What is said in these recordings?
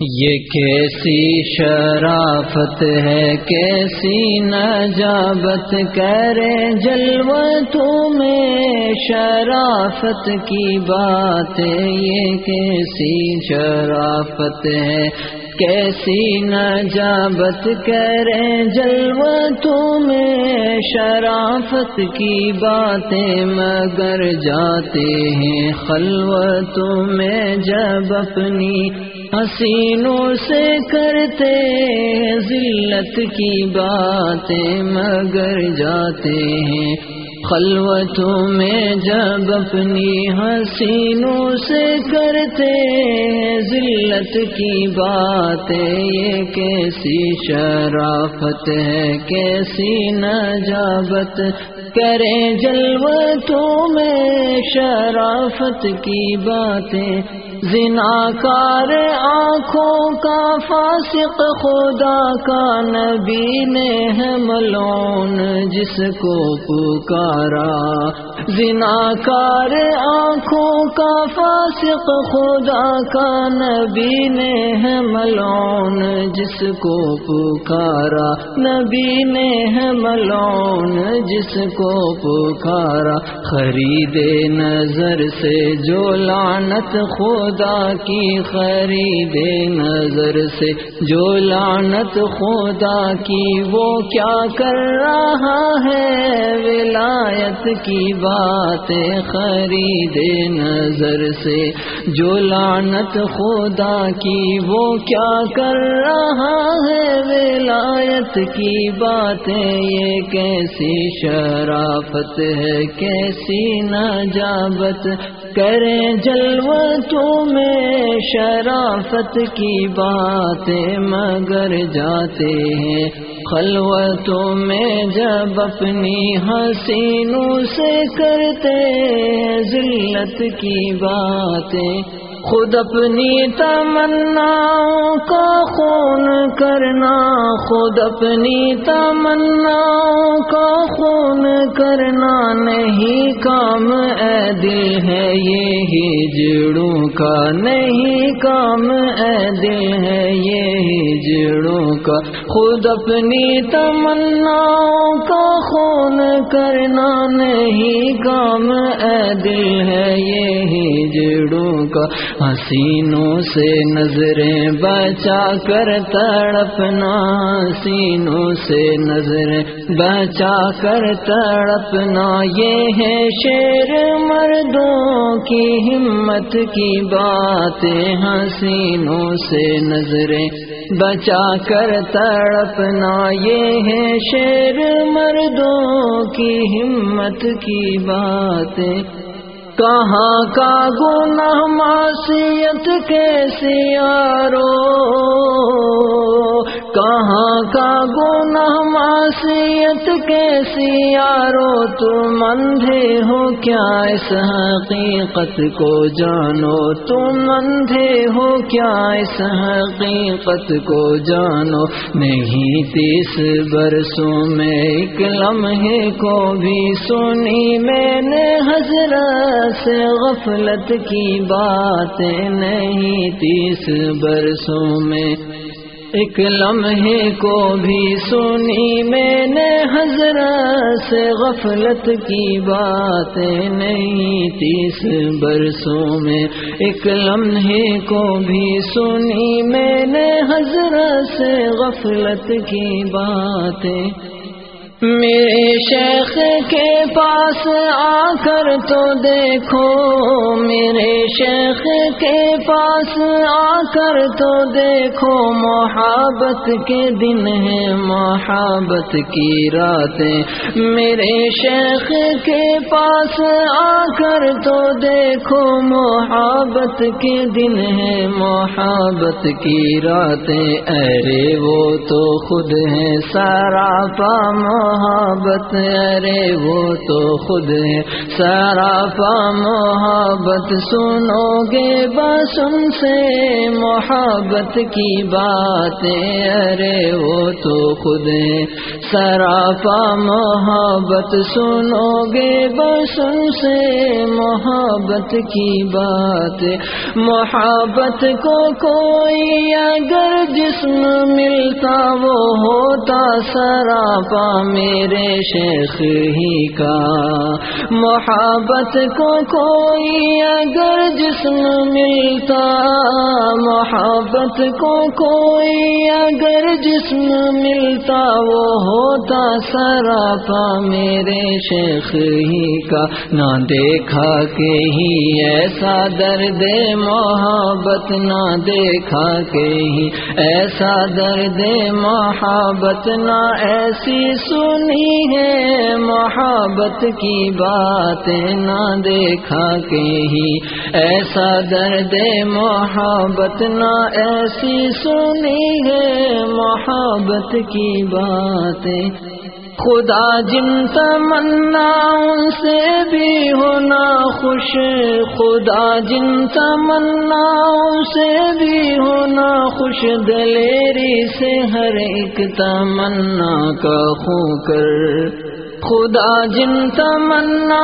یہ کیسی شرافت ہے، کیسی نجابت کرے جلو تمہیں شرافت کی بات یہ کیسی شرافت ہے، کیسی نجابت کرے جلو تمہیں شرافت کی باتیں۔ مگر جاتے ہیں خلوت میں جب اپنی حسینوں سے کرتے ذلت کی باتیں مگر جاتے ہیں خلوتوں میں جب اپنی حسینوں سے کرتے ذلت کی باتیں یہ کیسی شرافت ہے، کیسی نجابت کریں جلوتوں میں شرافت کی باتیں زنا کار آنکھوں کا فاسق خدا کا نبی نے ہے ملون جس کو پکارا۔ زنا کار آنکھوں کا فاسق خدا کا نبی نے ہے ملون جس کو پکارا۔ نبی نے ہے ملون جس کو پکارا۔ خریدے نظر سے جو لعنت خود خدا کی خرید نظر سے جو لعنت خدا کی وہ کیا کر رہا ہے ولایت کی بات خرید نظر سے جو لعنت خدا کی وہ کیا کر رہا ہے ولایت کی باتیں یہ کیسی شرافت ہے کیسی نجابت کریں جلوتوں میں شرافت کی باتیں مگر جاتے ہیں خلوتوں میں جب اپنی حسینوں سے کرتے ذلت کی باتیں خود اپنی تمنا کا خون کرنا، خود اپنی تمنا کا خون کرنا نہیں کام، اے دل ہے یہ ہجڑوں کا، نہیں کام، اے دل ہے یہ ہجڑوں کا۔ خود اپنی تمنا کا خون کرنا نہیں کام، اے دل ہے یہ ہجڑوں کا۔ حسینوں سے نظریں بچا کر تڑپنا حسینوں سے نظریں بچا کر تڑپنا۔ یہ ہے شیر مردوں کی ہمت کی باتیں۔ حسینوں سے نظریں بچا کر تڑپنا۔ یہ ہے شیر مردوں کی ہمت کی باتیں۔ کہاں کا گناہ معصیت کے سیارو کہاں کا گناہ معصیت کے سیارو تم اندھے ہو کیا اس حقیقت کو جانو؟ تم اندھے ہو کیا اس حقیقت کو جانو؟ نہیں تیس برسوں میں ایک لمحے کو بھی سنی میں نے حضرت سے غفلت کی باتیں نہیں تیس برسوں میں۔ ایک لمحے کو بھی سنی میں نے حضرت سے غفلت کی باتیں نہیں تیس برسوں میں۔ ایک لمحے کو بھی سنی میں نے حضرت سے غفلت کی باتیں۔ میرے شیخ کے پاس آ کر تو دیکھو، میرے شیخ کے پاس آ کر تو دیکھو، محبت کے دن ہے محبت کی راتیں۔ میرے شیخ کے پاس آ کر تو دیکھو، محبت کے دن ہے محبت کی راتیں۔ ارے وہ تو خود ہے سارا پام محبت، ارے وہ تو خود ہے۔ سارا محبت، سنو گے بس ان سے محبت کی باتیں۔ ارے وہ تو خود ہے۔ سارا محبت، سنو گے بس ان سے محبت کی بات محبت کو کوئی اگر جسم ملتا وہ ہوتا سراپا میرے شیخ ہی کا۔ محبت کو کوئی اگر جسم ملتا، محبت کو کوئی اگر جسم ملتا، وہ ہوتا سراپا میرے شیخ ہی کا۔ نہ دیکھا کہ ہی ایسا درد محبت، نہ دیکھا کہ ہی ایسا درد محبت، نہ ایسی سو سنی ہے محبت کی باتیں نہ دیکھا کہ ہی ایسا درد محبت نہ ایسی سنی ہے محبت کی باتیں۔ خدا جن تمنا سے بھی ہونا خوش، خدا جن تمنا سے بھی ہونا خوش، دلیری سے ہر ایک تمنا کا خو کر۔ خدا جن تمنا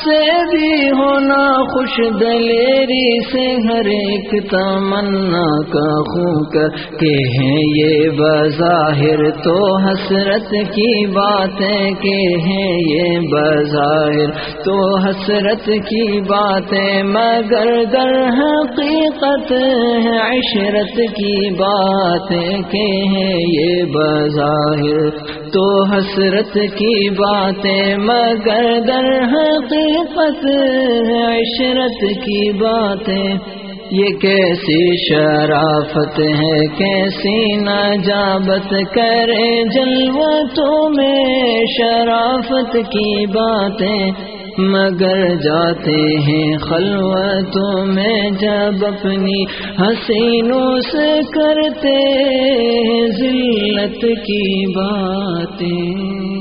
سے بھی ہونا خوش دلیری سے ہر ایک تمنا کا خو کر کہ ہیں یہ بظاہر تو حسرت کی باتیں کہ ہیں یہ بظاہر تو حسرت کی باتیں مگر در حقیقت ہے عشرت کی باتیں کہ ہیں یہ بظاہر تو حسرت کی بات باتیں، مگر در حقیقت عشرت کی باتیں۔ یہ کیسی شرافت ہے، کیسی نجابت کرے جلوتوں میں شرافت کی باتیں۔ مگر جاتے ہیں خلوتوں میں جب اپنی حسینوں سے کرتے ذلت کی باتیں۔